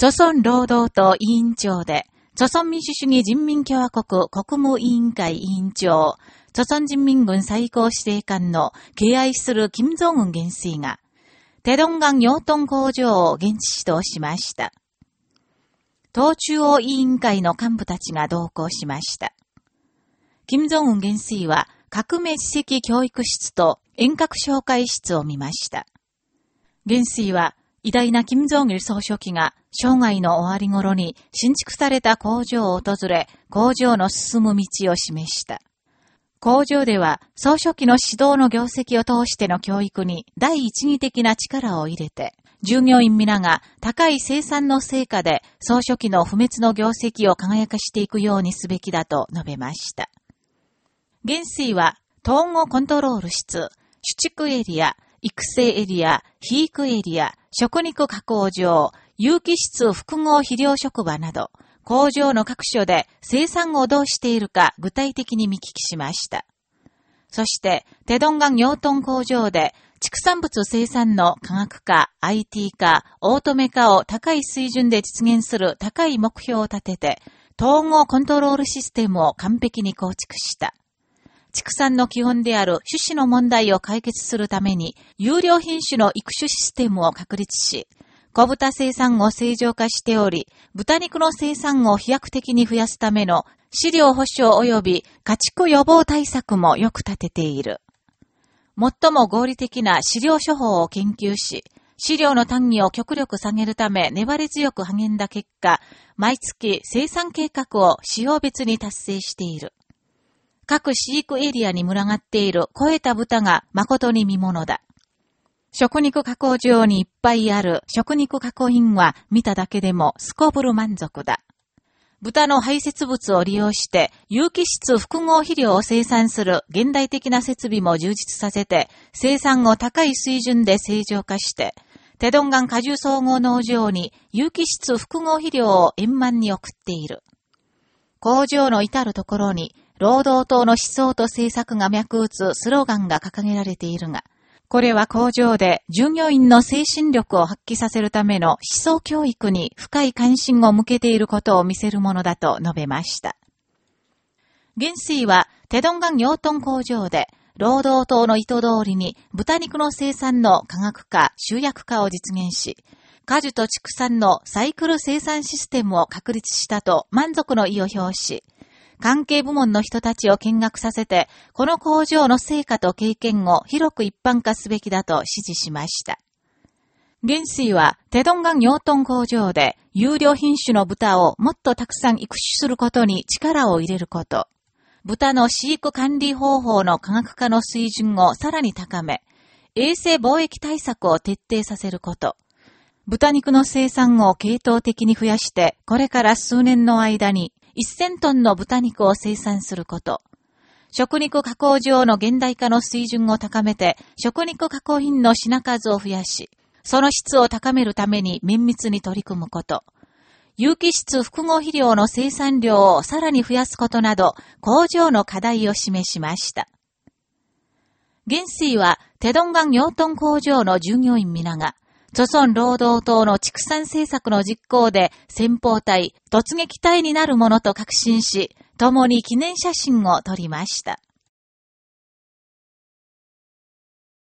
朝鮮労働党委員長で、朝鮮民主主義人民共和国国務委員会委員長、朝鮮人民軍最高司令官の敬愛する金正恩元帥が、テドンガン養豚工場を現地指導しました。党中央委員会の幹部たちが同行しました。金正恩元帥は革命知識教育室と遠隔紹介室を見ました。元帥は偉大な金正義総書記が生涯の終わり頃に新築された工場を訪れ、工場の進む道を示した。工場では、総書記の指導の業績を通しての教育に第一義的な力を入れて、従業員皆が高い生産の成果で総書記の不滅の業績を輝かしていくようにすべきだと述べました。元帥は、統合コントロール室、主畜エリア、育成エリア、肥育エリア、食肉加工場、有機質複合肥料職場など、工場の各所で生産をどうしているか具体的に見聞きしました。そして、テドンガン養豚工場で畜産物生産の科学化、IT 化、オートメ化を高い水準で実現する高い目標を立てて、統合コントロールシステムを完璧に構築した。畜産の基本である種子の問題を解決するために、有料品種の育種システムを確立し、小豚生産を正常化しており、豚肉の生産を飛躍的に増やすための飼料保障及び家畜予防対策もよく立てている。最も合理的な飼料処方を研究し、飼料の単位を極力下げるため粘り強く励んだ結果、毎月生産計画を使用別に達成している。各飼育エリアに群がっている超えた豚が誠に見物だ。食肉加工場にいっぱいある食肉加工品は見ただけでもすこぶる満足だ。豚の排泄物を利用して有機質複合肥料を生産する現代的な設備も充実させて生産を高い水準で正常化して、テドンガン果樹総合農場に有機質複合肥料を円満に送っている。工場の至るところに労働党の思想と政策が脈打つスローガンが掲げられているが、これは工場で従業員の精神力を発揮させるための思想教育に深い関心を向けていることを見せるものだと述べました。元帥は、テドンガン養豚工場で、労働党の意図通りに豚肉の生産の科学化、集約化を実現し、果樹と畜産のサイクル生産システムを確立したと満足の意を表し、関係部門の人たちを見学させて、この工場の成果と経験を広く一般化すべきだと指示しました。元帥は、テドンガン養豚工場で、有料品種の豚をもっとたくさん育種することに力を入れること。豚の飼育管理方法の科学化の水準をさらに高め、衛生貿易対策を徹底させること。豚肉の生産を系統的に増やして、これから数年の間に1000トンの豚肉を生産すること。食肉加工場の現代化の水準を高めて、食肉加工品の品数を増やし、その質を高めるために綿密に取り組むこと。有機質複合肥料の生産量をさらに増やすことなど、工場の課題を示しました。元帥は、テドンガン養豚工場の従業員皆が、著村労働党の畜産政策の実行で先方隊、突撃隊になるものと確信し、共に記念写真を撮りました。